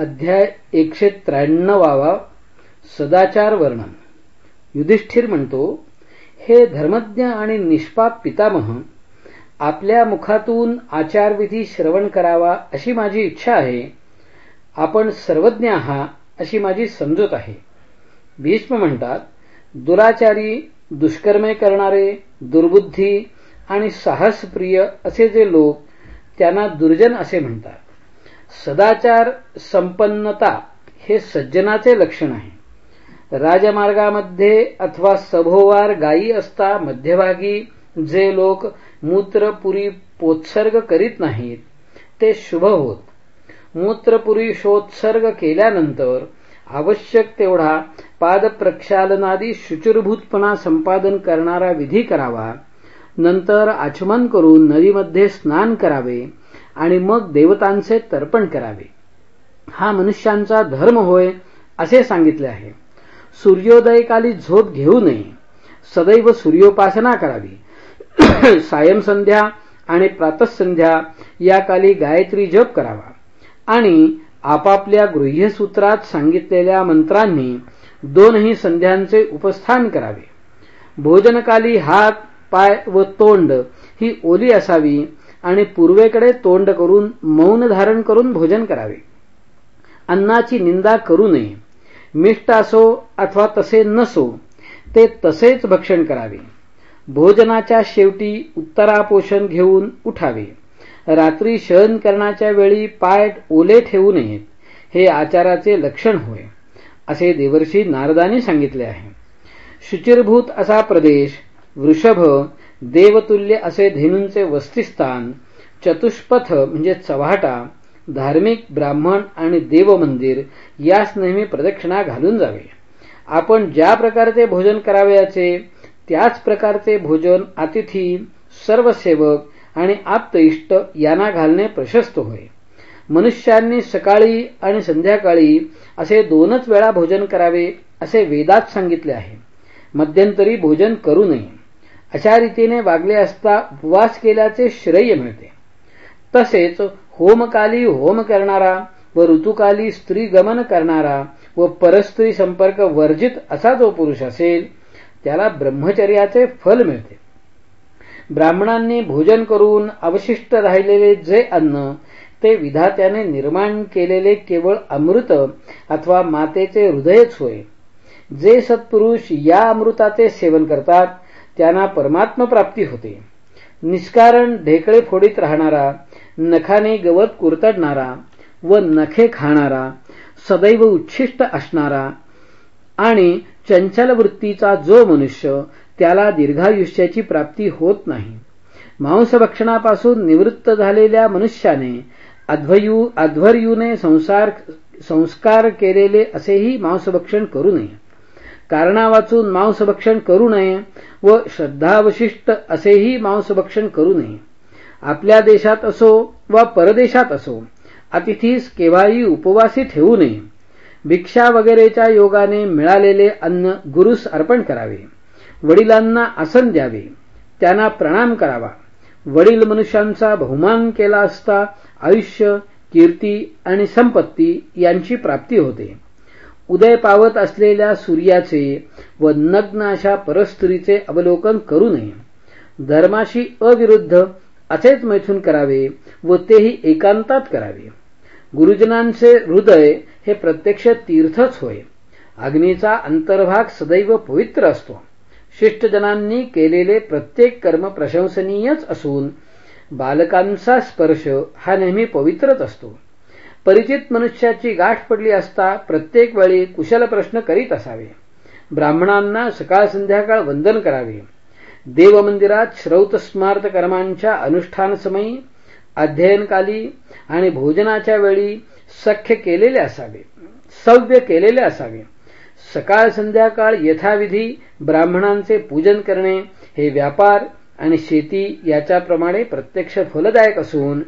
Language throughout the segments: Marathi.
अध्याय एकशे त्र्याण्णवावा सदाचार वर्णन. युधिष्ठिर म्हणतो हे धर्मज्ञ आणि निष्पाप पितामह आपल्या मुखातून आचारविधी श्रवण करावा अशी माझी इच्छा आहे. आपण सर्वज्ञ आहात अशी माझी समजूत आहे. भीष्म म्हणतात दुराचारी दुष्कर्मे करणारे दुर्बुद्धी आणि साहसप्रिय असे जे लोक त्यांना दुर्जन असे म्हणतात. सदाचार संपन्नता हे सज्जनाचे लक्षण आहे. राजमार्गामध्ये अथवा सभोवार गायी असता मध्यभागी जे लोक मूत्रपुरी पोत्सर्ग करीत नाहीत ते शुभ होत. मूत्रपुरी शोत्सर्ग केल्यानंतर आवश्यक तेवढा पादप्रक्षालनादी शुचिरभूतपणा संपादन करणारा विधी करावा. नंतर आचमन करून नदीमध्ये स्नान करावे. आणि मग देवतांचे तर्पण करावे. हा मनुष्यांचा धर्म होय असे सांगितले आहे. सूर्योदयकाली झोप घेऊ नये. सदैव सूर्योपासना करावी. सायमसंध्या आणि प्रातसंध्या या काली गायत्री जप करावा. आणि आपापल्या गृह्यसूत्रात सांगितलेल्या मंत्रांनी दोनही संध्यांचे उपस्थान करावे. भोजनकाली हात पाय व तोंड ही ओली असावी आणि पूर्वेकडे तोंड करून मौन धारण करून भोजन करावे. अन्नाची निंदा करू नये. मिष्ट असो अथवा तसे नसो ते तसेच भक्षण करावे. भोजनाच्या शेवटी उत्तरापोषण घेऊन उठावे. रात्री शयन करण्याच्या वेळी पाय ओले ठेवू नयेत हे आचाराचे लक्षण होय असे देवर्षी नारदाने सांगितले आहे. शुचिरभूत असा प्रदेश वृषभ देवतुल्य असे धेनूंचे वस्तिस्थान चतुष्पथ म्हणजे चव्हाटा धार्मिक ब्राह्मण आणि देवमंदिर यास नेहमी प्रदक्षिणा घालून जावे. आपण ज्या प्रकारचे भोजन करावयाचे त्याच प्रकारचे भोजन अतिथी सर्व सेवक आणि आप्त इष्ट यांना घालणे प्रशस्त होय. मनुष्यांनी सकाळी आणि संध्याकाळी असे दोनच वेळा भोजन करावे असे वेदात सांगितले आहे. मध्यंतरी भोजन करू नये. अशा रीतीने वागले असता उपवास केल्याचे श्रेय मिळते. तसेच होमकाली होम करणारा व ऋतुकाली स्त्री गमन करणारा व परस्त्री संपर्क वर्जित असा जो पुरुष असेल त्याला ब्रह्मचर्याचे फल मिळते. ब्राह्मणांनी भोजन करून अवशिष्ट राहिलेले जे अन्न ते विधात्याने निर्माण केलेले केवळ अमृत अथवा मातेचे हृदयच होय. जे सत्पुरुष या अमृताचे सेवन करतात त्यांना परमात्म प्राप्ती होते. निष्कारण ढेकळे फोडीत राहणारा नखाने गवत कुरतडणारा व नखे खाणारा सदैव उच्छिष्ट असणारा आणि चंचल वृत्तीचा जो मनुष्य त्याला दीर्घायुष्याची प्राप्ती होत नाही. मांसभक्षणापासून निवृत्त झालेल्या मनुष्याने अध्वर्यूने संसार संस्कार केलेले असेही मांसभक्षण करू नये. कारणावाचून मांसभक्षण करू नये व श्रद्धावशिष्ट असेही मांसभक्षण करू नये. आपल्या देशात असो वा परदेशात असो अतिथीस केव्हाही उपवासी ठेवू नये. भिक्षा वगैरेच्या योगाने मिळालेले अन्न गुरुस अर्पण करावे. वडिलांना आसन द्यावे. त्यांना प्रणाम करावा. वडील मनुष्यांचा बहुमान केला असता आयुष्य कीर्ती आणि संपत्ती यांची प्राप्ती होते. उदय पावत असलेल्या सूर्याचे व नग्न अशा परस्त्रीचे अवलोकन करू नये. धर्माशी अविरुद्ध असेच मैथून करावे व तेही एकांतात करावे. गुरुजनांचे हृदय हे प्रत्यक्ष तीर्थच होय. अग्नीचा अंतर्भाग सदैव पवित्र असतो. शिष्टजनांनी केलेले प्रत्येक कर्म प्रशंसनीयच असून बालकांचा स्पर्श हा नेहमी पवित्रच असतो. परिचित मनुष्याची गाठ पडली असता प्रत्येक वेळी कुशल प्रश्न करीत असावे. ब्राह्मणांना सकाळ संध्याकाळ वंदन करावे. देवमंदिरात श्रौत स्मार्त कर्मांच्या अनुष्ठानसमयी अध्ययनकाली आणि भोजनाच्या वेळी सख्य केलेले असावे. सव्य केलेले असावे. सकाळ संध्याकाळ यथाविधी ब्राह्मणांचे पूजन करणे हे व्यापार आणि शेती याच्याप्रमाणे प्रत्यक्ष फलदायक असून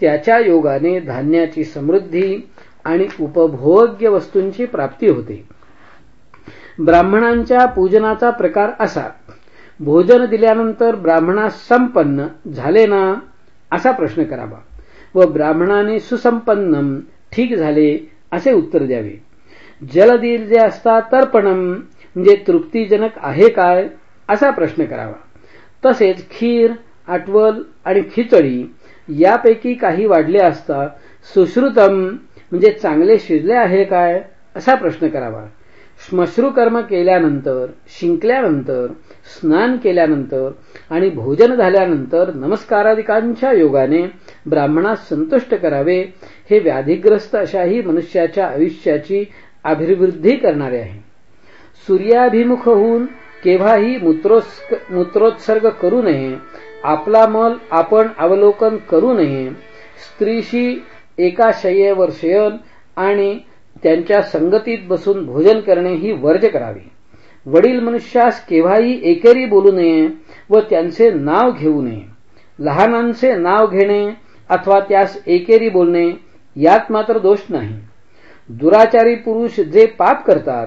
त्याच्या योगाने धान्याची समृद्धी आणि उपभोग्य वस्तूंची प्राप्ती होते. ब्राह्मणांच्या पूजनाचा प्रकार असा भोजन दिल्यानंतर ब्राह्मणा संपन्न झाले ना असा प्रश्न करावा. व ब्राह्मणाने सुसंपन्नम ठीक झाले असे उत्तर द्यावे. जल दिले असता तर्पणम म्हणजे तृप्तीजनक आहे काय असा प्रश्न करावा. तसेच खीर आटवल आणि खिचडी यापैकी काही वाढले असता सुश्रुतम म्हणजे चांगले शिजले आहे काय असा प्रश्न करावा. श्मश्रुकर्म केल्यानंतर शिंकल्यानंतर स्नान केल्यानंतर आणि भोजन झाल्यानंतर नमस्कारादिकांच्या योगाने ब्राह्मणास संतुष्ट करावे हे व्याधिग्रस्त अशाही मनुष्याच्या आयुष्याची अभिवृद्धी करणारे आहे. सूर्याभिमुख होऊन केव्हाही मूत्रोत्सर्ग करू नये आपला मल आपण अवलोकन करू नये. स्त्रीशी एका शय्येवर शयन आणि त्यांच्या संगतीत बसून भोजन करणे ही वर्ज करावी. वडील मनुष्यास केव्हाही एकेरी बोलू नये व त्यांचे नाव घेऊ नये. लहानांचे नाव घेणे अथवा त्यास एकेरी बोलणे यात मात्र दोष नाही. दुराचारी पुरुष जे पाप करतात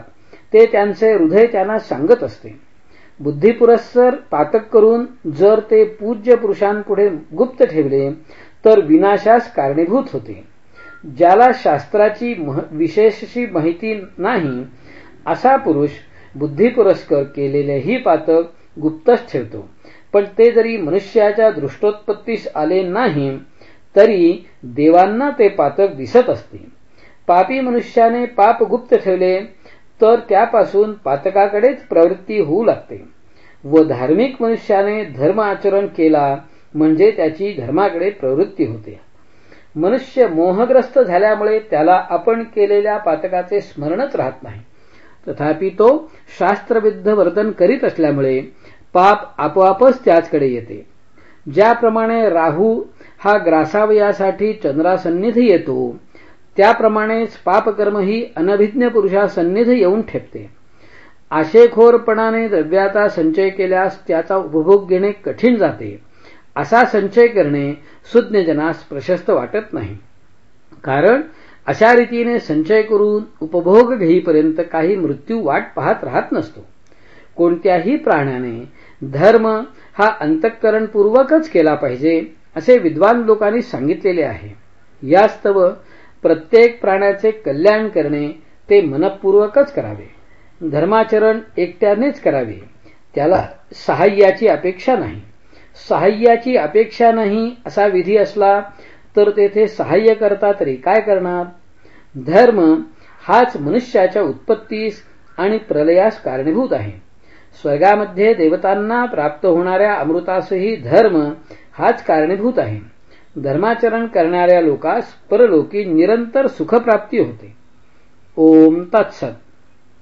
ते त्यांचे हृदय त्यांना सांगत असते. बुद्धिपुरस्सर पातक करून जर ते पूज्य पुरुषांपुढे गुप्त ठेवले तर विनाशास कारणीभूत होते. ज्याला शास्त्राची विशेषशी माहिती नाही असा पुरुष बुद्धिपुरस्कर केलेलेही पातक गुप्तच ठेवतो. पण ते जरी मनुष्याच्या दृष्टोत्पत्तीस आले नाही तरी देवांना ते पातक दिसत असते. पापी मनुष्याने पाप गुप्त ठेवले तर त्यापासून पातकाकडेच प्रवृत्ती होऊ लागते. व धार्मिक मनुष्याने धर्म आचरण केला म्हणजे त्याची धर्माकडे प्रवृत्ती होते. मनुष्य मोहग्रस्त झाल्यामुळे त्याला आपण केलेल्या पातकाचे स्मरणच राहत नाही. तथापि तो शास्त्रविद्ध वर्तन करीत असल्यामुळे पाप आपोआपच त्याचकडे येते. ज्याप्रमाणे राहू हा ग्रासावयासाठी चंद्रासन्निधी येतो त्याप्रमाणेच पापकर्मही अनभिज्ञ पुरुषा सन्निध येऊन ठेपते. आशेखोरपणाने द्रव्याचा संचय केल्यास त्याचा उपभोग घेणे कठीण जाते. असा संचय करणे सुज्ञजनास प्रशस्त वाटत नाही. कारण अशा रीतीने संचय करून उपभोग घेईपर्यंत काही मृत्यू वाट पाहत राहत नसतो. कोणत्याही प्राण्याने धर्म हा अंतःकरणपूर्वकच केला पाहिजे असे विद्वान लोकांनी सांगितलेले आहे. यास्तव प्रत्येक प्राण्याचे कल्याण करणे ते मनपूर्वकच करावे. धर्माचरण एकट्यानेच करावे. त्याला सहाय्याची अपेक्षा नाही. सहाय्याची अपेक्षा नाही असा विधी असला तर तेथे सहाय्य करता तरी काय करणार? धर्म हाच मनुष्याच्या उत्पत्तीस आणि प्रलयास कारणीभूत आहे. स्वर्गामध्ये देवतांना प्राप्त होणाऱ्या अमृतासही धर्म हाच कारणीभूत आहे. धर्माचरण करणाऱ्या लोकास परलोकी निरंतर सुखप्राप्ती होते. ओम तत्सत.